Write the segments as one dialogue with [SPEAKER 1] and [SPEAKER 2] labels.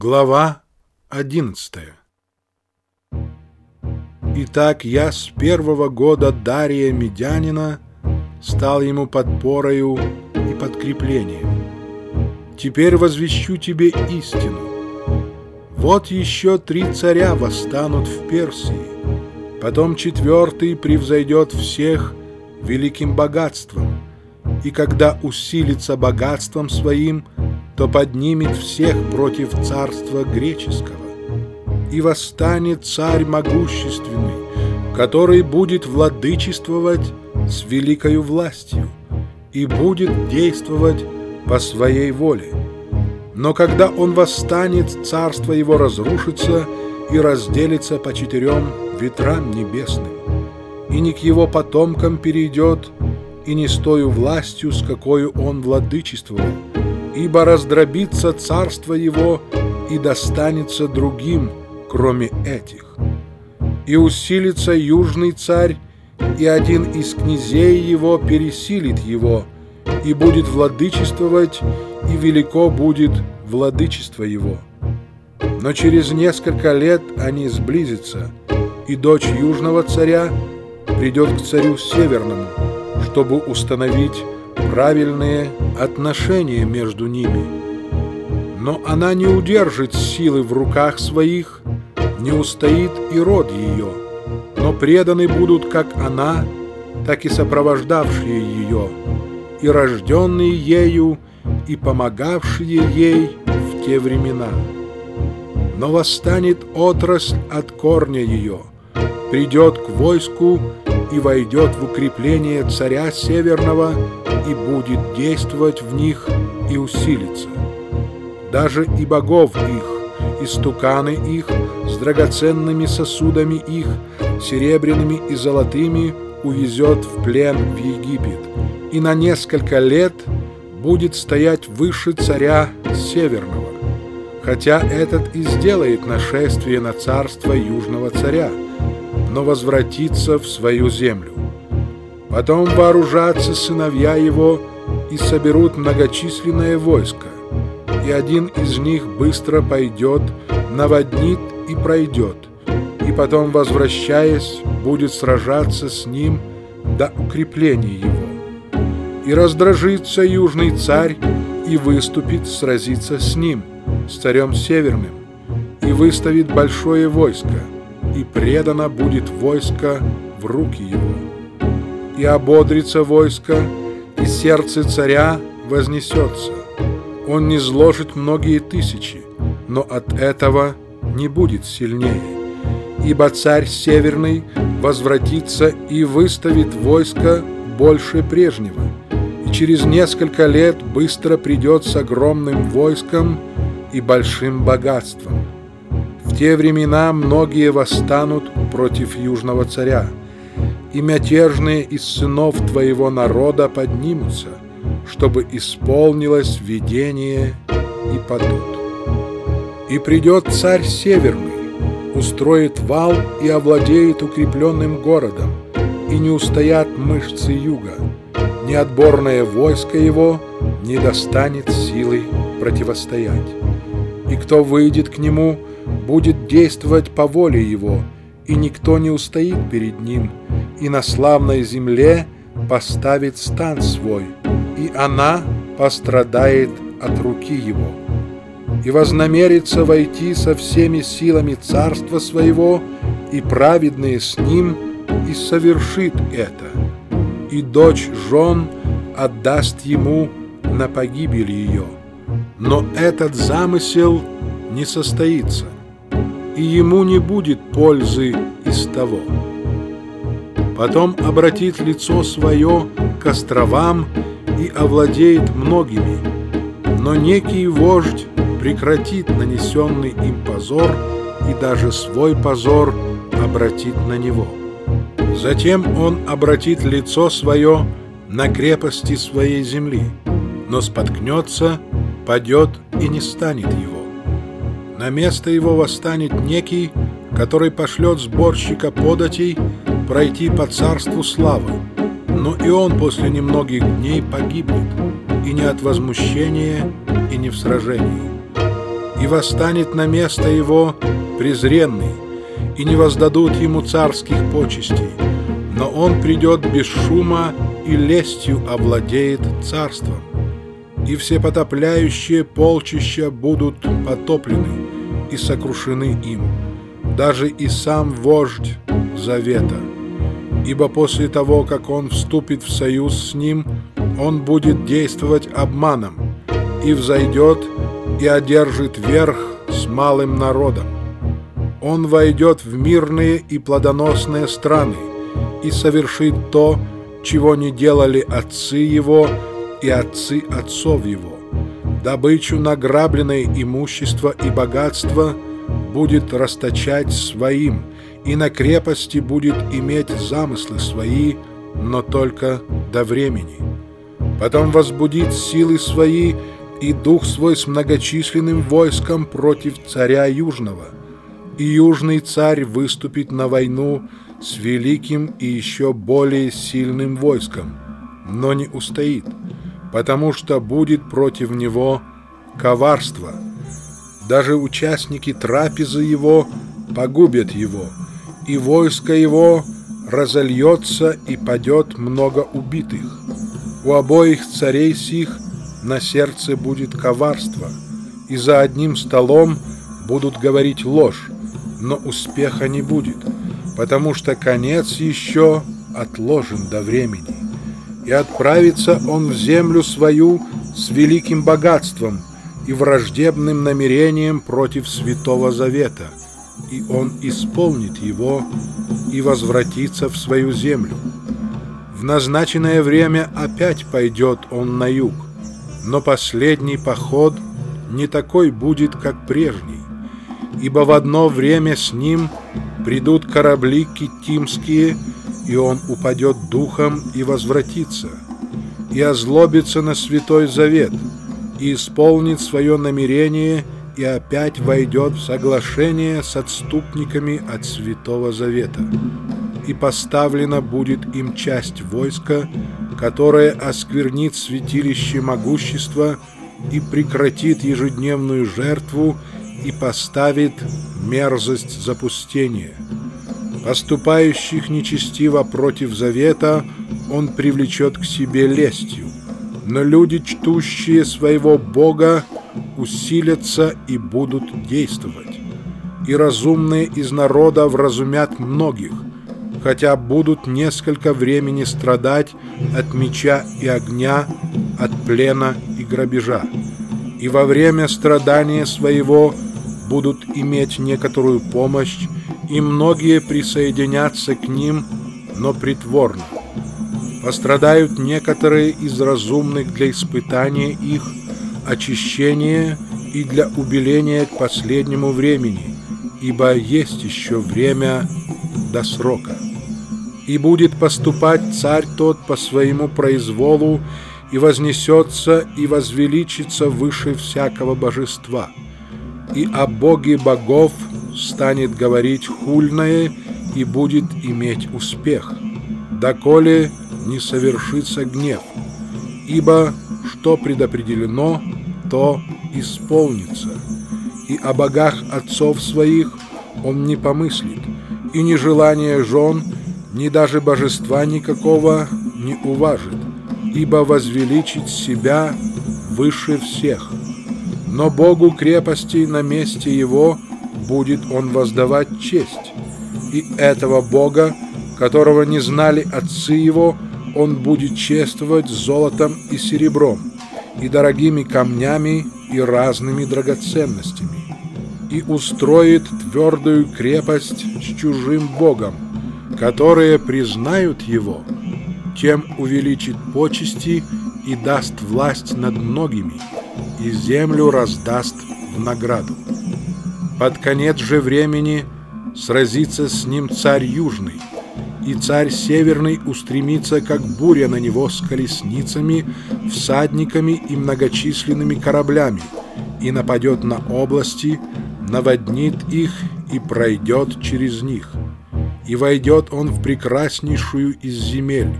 [SPEAKER 1] Глава одиннадцатая Итак, я с первого года Дария Медянина стал ему подпорою и подкреплением. Теперь возвещу тебе истину. Вот еще три царя восстанут в Персии, потом четвертый превзойдет всех великим богатством, и когда усилится богатством своим – то поднимет всех против царства греческого. И восстанет царь могущественный, который будет владычествовать с великою властью и будет действовать по своей воле. Но когда он восстанет, царство его разрушится и разделится по четырем ветрам небесным, и не к его потомкам перейдет, и не с тою властью, с какой он владычествовал, ибо раздробится царство его и достанется другим, кроме этих. И усилится южный царь, и один из князей его пересилит его, и будет владычествовать, и велико будет владычество его. Но через несколько лет они сблизятся, и дочь южного царя придет к царю северному, чтобы установить правильные отношения между ними. Но она не удержит силы в руках своих, не устоит и род ее, но преданы будут как она, так и сопровождавшие ее, и рожденные ею, и помогавшие ей в те времена. Но восстанет отрасль от корня ее, придет к войску и войдет в укрепление царя Северного и будет действовать в них и усилиться. Даже и богов их, и стуканы их, с драгоценными сосудами их, серебряными и золотыми, увезет в плен в Египет, и на несколько лет будет стоять выше царя Северного, хотя этот и сделает нашествие на царство Южного царя, но возвратится в свою землю. Потом вооружатся сыновья его и соберут многочисленное войско, и один из них быстро пойдет, наводнит и пройдет, и потом, возвращаясь, будет сражаться с ним до укрепления его. И раздражится южный царь и выступит сразиться с ним, с царем северным, и выставит большое войско, и предано будет войско в руки его и ободрится войско, и сердце царя вознесется. Он не зложит многие тысячи, но от этого не будет сильнее. Ибо царь северный возвратится и выставит войско больше прежнего, и через несколько лет быстро придет с огромным войском и большим богатством. Те времена многие восстанут против южного царя, и мятежные из сынов твоего народа поднимутся, чтобы исполнилось видение и падут. И придет царь северный, устроит вал и овладеет укрепленным городом, и не устоят мышцы юга, ни отборное войско его не достанет силы противостоять. И кто выйдет к нему, будет действовать по воле его, и никто не устоит перед ним, и на славной земле поставит стан свой, и она пострадает от руки его. И вознамерится войти со всеми силами царства своего, и праведные с ним, и совершит это. И дочь жен отдаст ему на погибель ее. Но этот замысел не состоится, и ему не будет пользы из того потом обратит лицо свое к островам и овладеет многими. Но некий вождь прекратит нанесенный им позор и даже свой позор обратит на него. Затем он обратит лицо свое на крепости своей земли, но споткнется, падет и не станет его. На место его восстанет некий, который пошлет сборщика податей пройти по царству славы, но и он после немногих дней погибнет, и не от возмущения, и не в сражении. и восстанет на место его презренный, и не воздадут ему царских почестей, но он придет без шума и лестью овладеет царством. И все потопляющие полчища будут потоплены и сокрушены им, даже и сам вождь Завета. Ибо после того, как он вступит в союз с ним, он будет действовать обманом и взойдет и одержит верх с малым народом. Он войдет в мирные и плодоносные страны и совершит то, чего не делали отцы его и отцы отцов его. Добычу награбленное имущество и богатство будет расточать своим, и на крепости будет иметь замыслы свои, но только до времени. Потом возбудит силы свои и дух свой с многочисленным войском против царя Южного. И Южный царь выступит на войну с великим и еще более сильным войском, но не устоит, потому что будет против него коварство. Даже участники трапезы его погубят его, и войско его разольется и падет много убитых. У обоих царей сих на сердце будет коварство, и за одним столом будут говорить ложь, но успеха не будет, потому что конец еще отложен до времени. И отправится он в землю свою с великим богатством и враждебным намерением против Святого Завета, и он исполнит его и возвратится в свою землю. В назначенное время опять пойдет он на юг, но последний поход не такой будет, как прежний, ибо в одно время с ним придут корабли китимские, и он упадет духом и возвратится, и озлобится на Святой Завет, и исполнит свое намерение, и опять войдет в соглашение с отступниками от Святого Завета. И поставлена будет им часть войска, которое осквернит святилище могущества и прекратит ежедневную жертву и поставит мерзость запустения. Поступающих нечестиво против завета он привлечет к себе лестью, но люди, чтущие своего Бога, усилятся и будут действовать. И разумные из народа вразумят многих, хотя будут несколько времени страдать от меча и огня, от плена и грабежа. И во время страдания своего будут иметь некоторую помощь, и многие присоединятся к ним, но притворно. Пострадают некоторые из разумных для испытания их, очищения и для убеления к последнему времени, ибо есть еще время до срока и будет поступать царь тот по своему произволу, и вознесется и возвеличится выше всякого божества. И о Боге богов станет говорить хульное и будет иметь успех, доколе не совершится гнев. Ибо что предопределено, то исполнится. И о богах отцов своих он не помыслит, и нежелание жен – ни даже божества никакого не уважит, ибо возвеличить себя выше всех. Но Богу крепости на месте его будет он воздавать честь, и этого Бога, которого не знали отцы его, он будет чествовать золотом и серебром, и дорогими камнями и разными драгоценностями, и устроит твердую крепость с чужим Богом, которые признают его, тем увеличит почести и даст власть над многими, и землю раздаст в награду. Под конец же времени сразится с ним царь Южный, и царь Северный устремится, как буря на него с колесницами, всадниками и многочисленными кораблями, и нападет на области, наводнит их и пройдет через них. И войдет он в прекраснейшую из земель,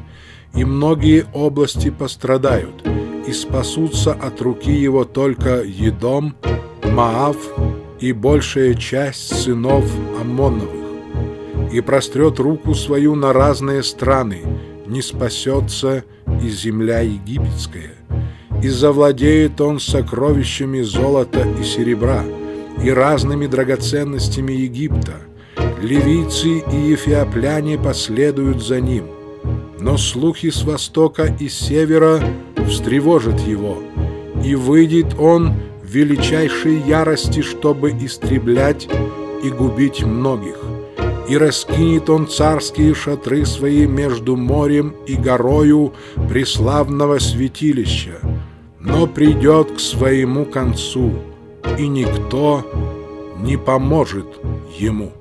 [SPEAKER 1] и многие области пострадают, и спасутся от руки его только Едом, Маав и большая часть сынов Амоновых, и прострет руку свою на разные страны, не спасется и земля египетская, и завладеет он сокровищами золота и серебра, и разными драгоценностями Египта. Ливийцы и ефиопляне последуют за ним. Но слухи с востока и севера встревожат его, и выйдет он величайшей ярости, чтобы истреблять и губить многих. И раскинет он царские шатры свои между морем и горою преславного святилища, но придет к своему концу, и никто не поможет ему.